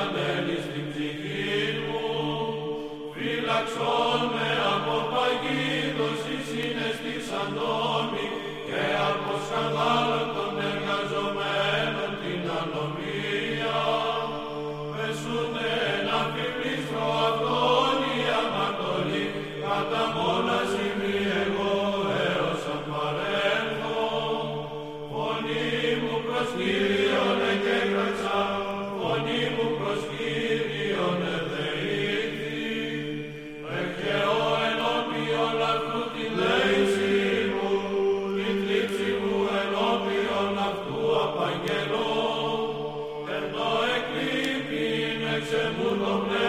Αντέλει στην ψυχή μου. Φυλαξόμαι από παγίδωση. Συνεχίζει η Σαντόμη και από σκανδάλωτον. Εργαζομένου την ανοσία. Βεσούτε ένα φίλτρο, αυτό είναι η Αματωλή. Καταμώνα συμβίαιο έω θα παρέλθω. Πολύ μου. Domne